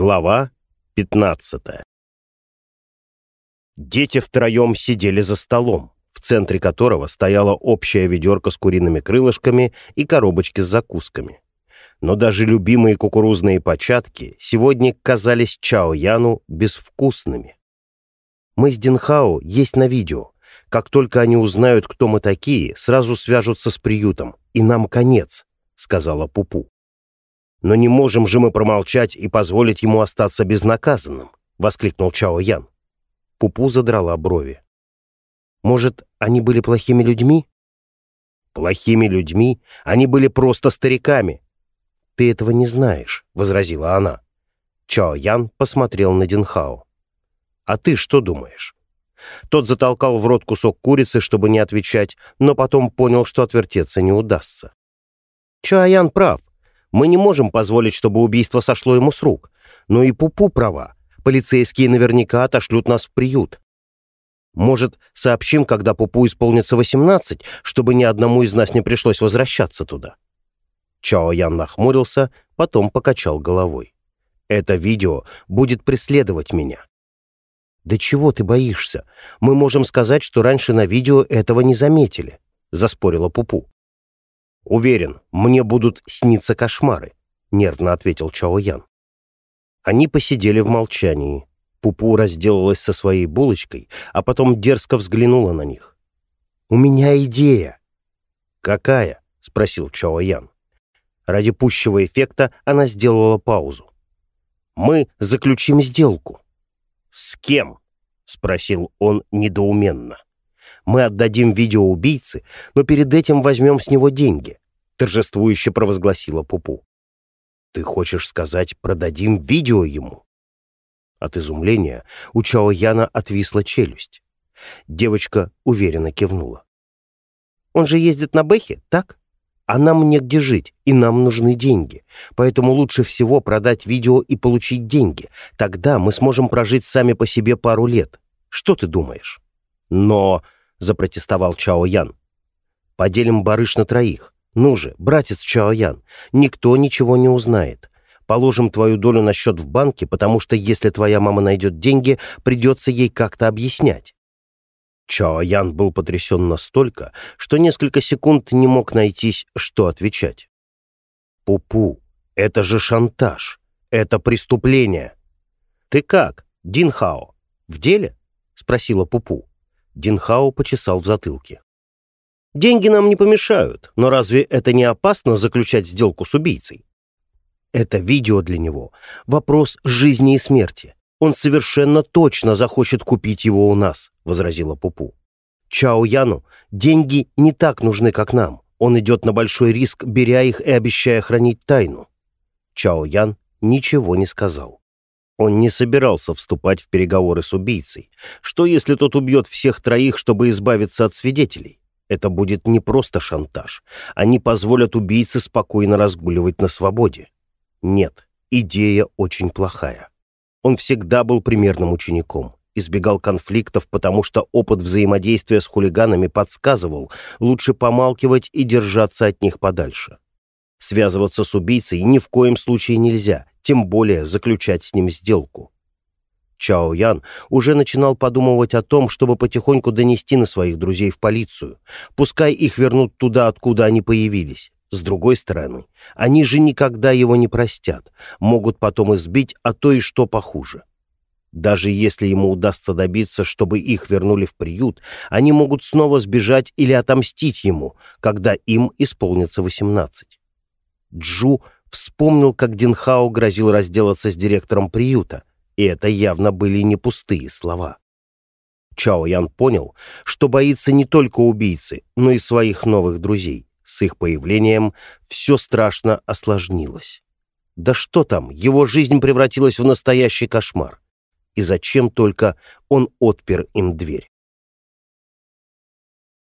Глава 15 Дети втроем сидели за столом, в центре которого стояла общая ведерко с куриными крылышками и коробочки с закусками. Но даже любимые кукурузные початки сегодня казались Чао Яну безвкусными. «Мы с Динхао есть на видео. Как только они узнают, кто мы такие, сразу свяжутся с приютом, и нам конец», — сказала Пупу. «Но не можем же мы промолчать и позволить ему остаться безнаказанным», — воскликнул Чао Ян. Пупу задрала брови. «Может, они были плохими людьми?» «Плохими людьми? Они были просто стариками». «Ты этого не знаешь», — возразила она. Чао Ян посмотрел на Динхао. «А ты что думаешь?» Тот затолкал в рот кусок курицы, чтобы не отвечать, но потом понял, что отвертеться не удастся. Чаян прав. Мы не можем позволить, чтобы убийство сошло ему с рук. Но и Пупу права. Полицейские наверняка отошлют нас в приют. Может, сообщим, когда Пупу исполнится 18, чтобы ни одному из нас не пришлось возвращаться туда?» Чао Ян нахмурился, потом покачал головой. «Это видео будет преследовать меня». «Да чего ты боишься? Мы можем сказать, что раньше на видео этого не заметили», — заспорила Пупу. «Уверен, мне будут сниться кошмары», — нервно ответил Чао Ян. Они посидели в молчании. Пупу разделалась со своей булочкой, а потом дерзко взглянула на них. «У меня идея!» «Какая?» — спросил Чао Ян. Ради пущего эффекта она сделала паузу. «Мы заключим сделку». «С кем?» — спросил он недоуменно. Мы отдадим видео убийце, но перед этим возьмем с него деньги», — торжествующе провозгласила Пупу. «Ты хочешь сказать, продадим видео ему?» От изумления у Чао Яна отвисла челюсть. Девочка уверенно кивнула. «Он же ездит на Бэхе, так? А нам негде жить, и нам нужны деньги. Поэтому лучше всего продать видео и получить деньги. Тогда мы сможем прожить сами по себе пару лет. Что ты думаешь?» «Но...» — запротестовал Чао Ян. «Поделим барыш на троих. Ну же, братец Чао Ян, никто ничего не узнает. Положим твою долю на счет в банке, потому что если твоя мама найдет деньги, придется ей как-то объяснять». Чао Ян был потрясен настолько, что несколько секунд не мог найтись, что отвечать. «Пупу, это же шантаж. Это преступление». «Ты как, Динхао, в деле?» — спросила Пупу. Динхао почесал в затылке. «Деньги нам не помешают, но разве это не опасно заключать сделку с убийцей?» Это видео для него — вопрос жизни и смерти. Он совершенно точно захочет купить его у нас», — возразила Пупу. «Чао Яну деньги не так нужны, как нам. Он идет на большой риск, беря их и обещая хранить тайну». Чао Ян ничего не сказал. Он не собирался вступать в переговоры с убийцей. Что, если тот убьет всех троих, чтобы избавиться от свидетелей? Это будет не просто шантаж. Они позволят убийце спокойно разгуливать на свободе. Нет, идея очень плохая. Он всегда был примерным учеником, избегал конфликтов, потому что опыт взаимодействия с хулиганами подсказывал, лучше помалкивать и держаться от них подальше. Связываться с убийцей ни в коем случае нельзя, тем более заключать с ним сделку. Чао Ян уже начинал подумывать о том, чтобы потихоньку донести на своих друзей в полицию. Пускай их вернут туда, откуда они появились. С другой стороны, они же никогда его не простят, могут потом избить, а то и что похуже. Даже если ему удастся добиться, чтобы их вернули в приют, они могут снова сбежать или отомстить ему, когда им исполнится 18. Джу вспомнил, как Динхао грозил разделаться с директором приюта, и это явно были не пустые слова. Чао Ян понял, что боится не только убийцы, но и своих новых друзей. С их появлением все страшно осложнилось. Да что там, его жизнь превратилась в настоящий кошмар. И зачем только он отпер им дверь?